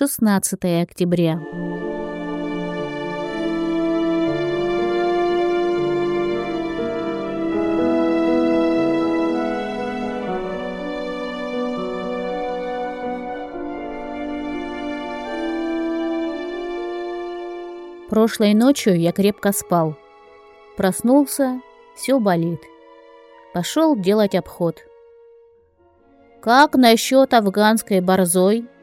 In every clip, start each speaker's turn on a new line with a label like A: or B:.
A: 16 октября. Прошлой ночью я крепко спал. Проснулся, все болит. Пошел делать обход. «Как насчет афганской борзой?» —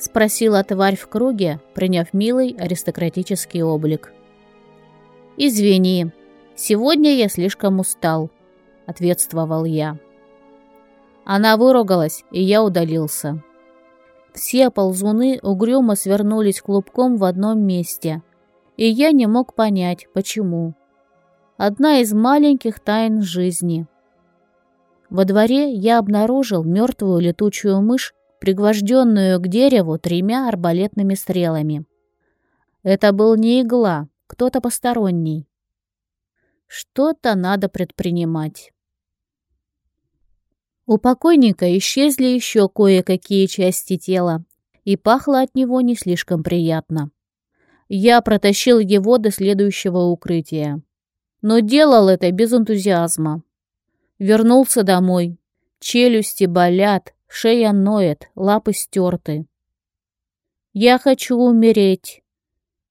A: спросила тварь в круге, приняв милый аристократический облик. «Извини, сегодня я слишком устал», — ответствовал я. Она выругалась, и я удалился. Все ползуны угрюмо свернулись клубком в одном месте, и я не мог понять, почему. Одна из маленьких тайн жизни. Во дворе я обнаружил мертвую летучую мышь, пригвожденную к дереву тремя арбалетными стрелами. Это был не игла, кто-то посторонний. Что-то надо предпринимать. У покойника исчезли еще кое-какие части тела, и пахло от него не слишком приятно. Я протащил его до следующего укрытия. Но делал это без энтузиазма. Вернулся домой. Челюсти болят, шея ноет, лапы стерты. «Я хочу умереть!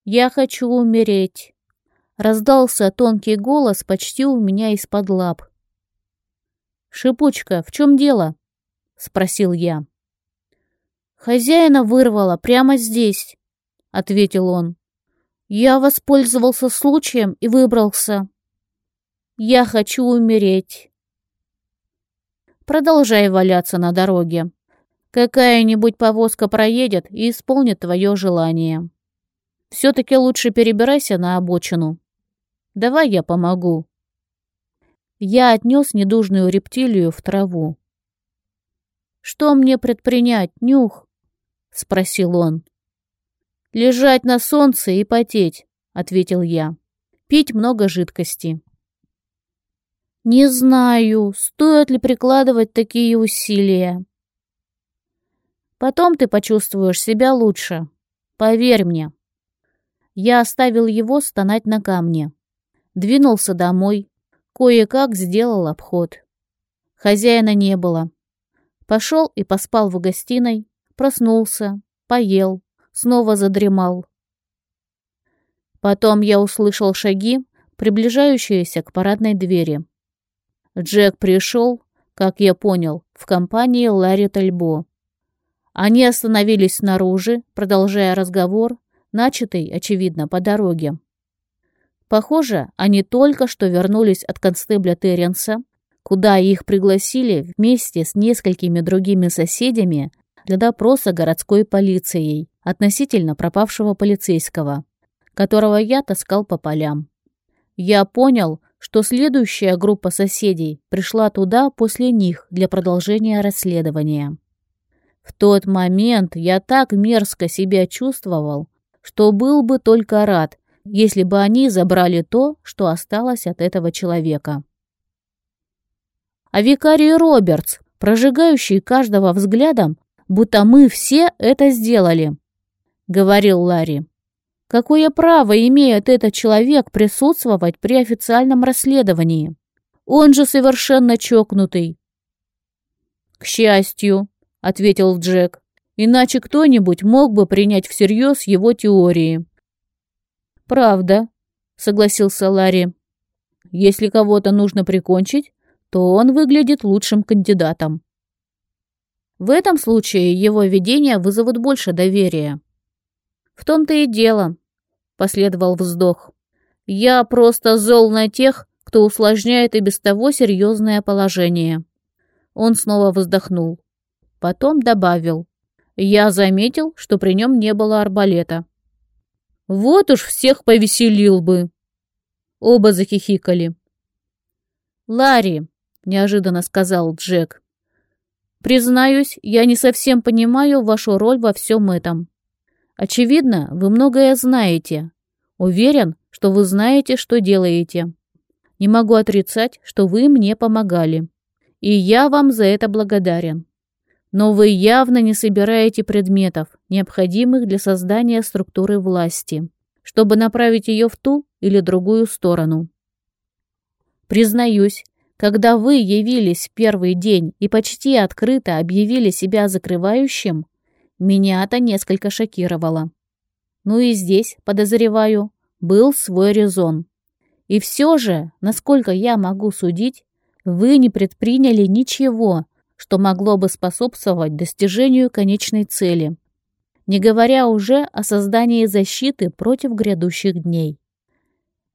A: Я хочу умереть!» Раздался тонкий голос почти у меня из-под лап. «Шипучка, в чем дело?» — спросил я. «Хозяина вырвало прямо здесь», — ответил он. Я воспользовался случаем и выбрался. Я хочу умереть. Продолжай валяться на дороге. Какая-нибудь повозка проедет и исполнит твое желание. Все-таки лучше перебирайся на обочину. Давай я помогу. Я отнес недужную рептилию в траву. «Что мне предпринять, Нюх?» — спросил он. «Лежать на солнце и потеть», — ответил я. «Пить много жидкости». «Не знаю, стоит ли прикладывать такие усилия». «Потом ты почувствуешь себя лучше. Поверь мне». Я оставил его стонать на камне. Двинулся домой. Кое-как сделал обход. Хозяина не было. Пошел и поспал в гостиной, проснулся, поел, снова задремал. Потом я услышал шаги, приближающиеся к парадной двери. Джек пришел, как я понял, в компании Ларри Тальбо. Они остановились снаружи, продолжая разговор, начатый, очевидно, по дороге. Похоже, они только что вернулись от констебля Терренса, куда их пригласили вместе с несколькими другими соседями для допроса городской полицией относительно пропавшего полицейского, которого я таскал по полям. Я понял, что следующая группа соседей пришла туда после них для продолжения расследования. В тот момент я так мерзко себя чувствовал, что был бы только рад, если бы они забрали то, что осталось от этого человека. А викарий Робертс, прожигающий каждого взглядом, будто мы все это сделали», — говорил Ларри. «Какое право имеет этот человек присутствовать при официальном расследовании? Он же совершенно чокнутый». «К счастью», — ответил Джек, «иначе кто-нибудь мог бы принять всерьез его теории». «Правда», — согласился Ларри. «Если кого-то нужно прикончить, то он выглядит лучшим кандидатом». В этом случае его видения вызовут больше доверия. В том-то и дело, последовал вздох. Я просто зол на тех, кто усложняет и без того серьезное положение. Он снова вздохнул. Потом добавил. Я заметил, что при нем не было арбалета. Вот уж всех повеселил бы. Оба захихикали. «Ларри», — неожиданно сказал Джек, Признаюсь, я не совсем понимаю вашу роль во всем этом. Очевидно, вы многое знаете. Уверен, что вы знаете, что делаете. Не могу отрицать, что вы мне помогали. И я вам за это благодарен. Но вы явно не собираете предметов, необходимых для создания структуры власти, чтобы направить ее в ту или другую сторону. Признаюсь, когда вы явились первый день и почти открыто объявили себя закрывающим, меня это несколько шокировало. Ну и здесь, подозреваю, был свой резон. И все же, насколько я могу судить, вы не предприняли ничего, что могло бы способствовать достижению конечной цели, не говоря уже о создании защиты против грядущих дней.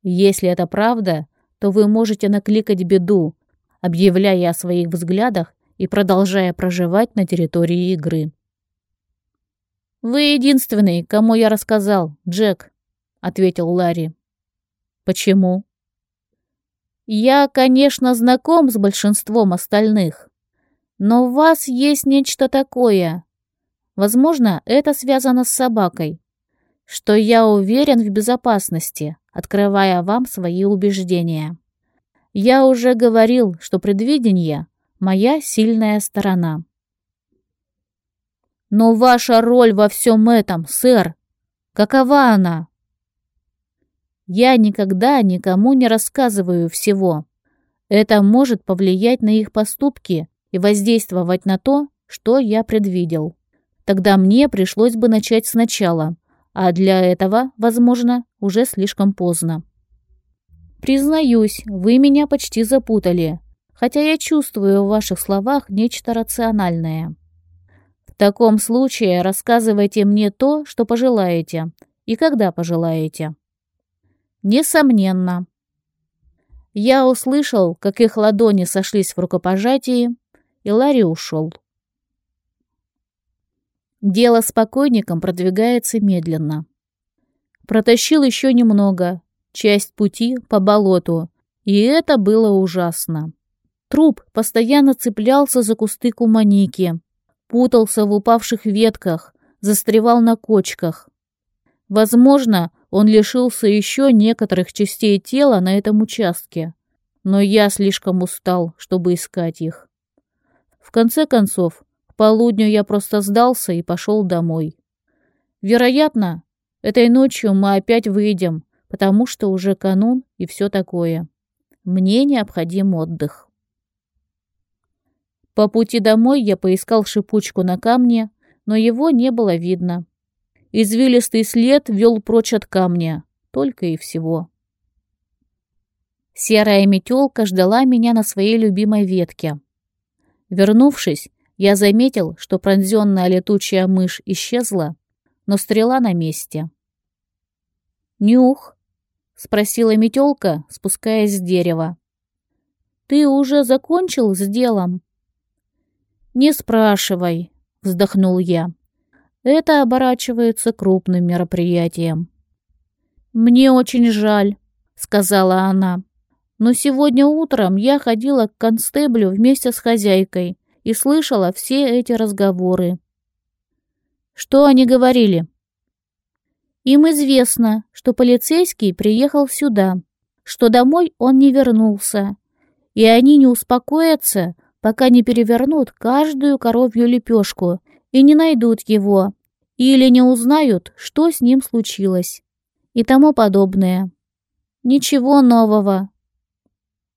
A: Если это правда, то вы можете накликать беду, объявляя о своих взглядах и продолжая проживать на территории игры. «Вы единственный, кому я рассказал, Джек», — ответил Ларри. «Почему?» «Я, конечно, знаком с большинством остальных, но у вас есть нечто такое. Возможно, это связано с собакой, что я уверен в безопасности, открывая вам свои убеждения. Я уже говорил, что предвидение — моя сильная сторона. Но ваша роль во всем этом, сэр, какова она? Я никогда никому не рассказываю всего. Это может повлиять на их поступки и воздействовать на то, что я предвидел. Тогда мне пришлось бы начать сначала, а для этого, возможно, уже слишком поздно. Признаюсь, вы меня почти запутали, хотя я чувствую в ваших словах нечто рациональное. В таком случае рассказывайте мне то, что пожелаете, и когда пожелаете. Несомненно. Я услышал, как их ладони сошлись в рукопожатии, и Ларри ушел. Дело с покойником продвигается медленно. Протащил еще немного, часть пути по болоту, и это было ужасно. Труп постоянно цеплялся за кусты куманики, путался в упавших ветках, застревал на кочках. Возможно, он лишился еще некоторых частей тела на этом участке, но я слишком устал, чтобы искать их. В конце концов, к полудню я просто сдался и пошел домой. Вероятно, этой ночью мы опять выйдем, потому что уже канун и все такое. Мне необходим отдых. По пути домой я поискал шипучку на камне, но его не было видно. Извилистый след вел прочь от камня, только и всего. Серая метелка ждала меня на своей любимой ветке. Вернувшись, я заметил, что пронзенная летучая мышь исчезла, но стрела на месте. «Нюх?» — спросила метелка, спускаясь с дерева. «Ты уже закончил с делом?» «Не спрашивай», — вздохнул я. «Это оборачивается крупным мероприятием». «Мне очень жаль», — сказала она. «Но сегодня утром я ходила к констеблю вместе с хозяйкой и слышала все эти разговоры». «Что они говорили?» «Им известно, что полицейский приехал сюда, что домой он не вернулся, и они не успокоятся, пока не перевернут каждую коровью лепешку и не найдут его, или не узнают, что с ним случилось, и тому подобное. Ничего нового.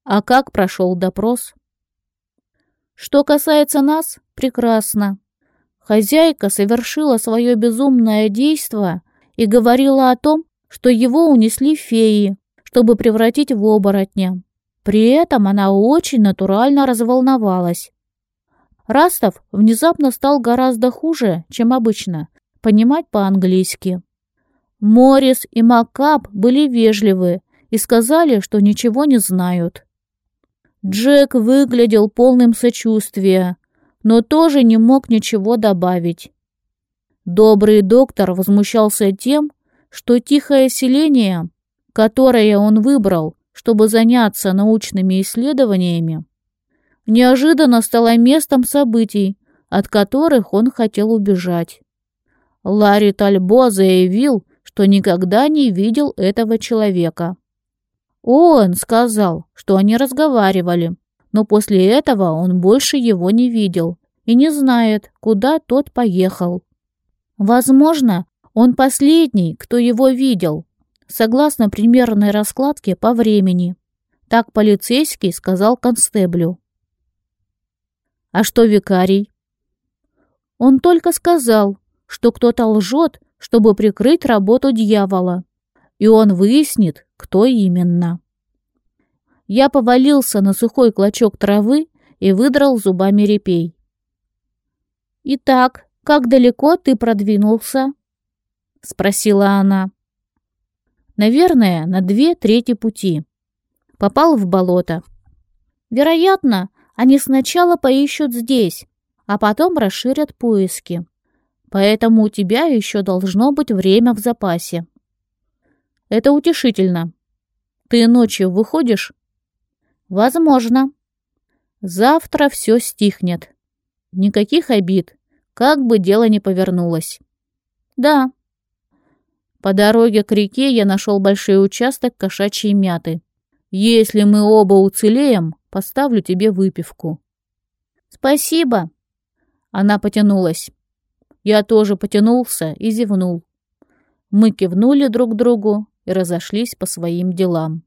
A: А как прошел допрос? Что касается нас, прекрасно. Хозяйка совершила свое безумное действо и говорила о том, что его унесли феи, чтобы превратить в оборотня. При этом она очень натурально разволновалась. Растов внезапно стал гораздо хуже, чем обычно, понимать по-английски. Морис и Макап были вежливы и сказали, что ничего не знают. Джек выглядел полным сочувствия, но тоже не мог ничего добавить. Добрый доктор возмущался тем, что тихое селение, которое он выбрал, чтобы заняться научными исследованиями, неожиданно стало местом событий, от которых он хотел убежать. Ларри Тальбо заявил, что никогда не видел этого человека. Он сказал, что они разговаривали, но после этого он больше его не видел и не знает, куда тот поехал. Возможно, он последний, кто его видел, согласно примерной раскладке по времени. Так полицейский сказал констеблю. А что викарий? Он только сказал, что кто-то лжет, чтобы прикрыть работу дьявола, и он выяснит, кто именно. Я повалился на сухой клочок травы и выдрал зубами репей. «Итак, как далеко ты продвинулся?» — спросила она. «Наверное, на две трети пути. Попал в болото. Вероятно, они сначала поищут здесь, а потом расширят поиски. Поэтому у тебя еще должно быть время в запасе. Это утешительно. Ты ночью выходишь? Возможно. Завтра все стихнет. Никаких обид, как бы дело ни повернулось. Да. По дороге к реке я нашел большой участок кошачьей мяты. Если мы оба уцелеем, поставлю тебе выпивку. Спасибо. Она потянулась. Я тоже потянулся и зевнул. Мы кивнули друг другу и разошлись по своим делам.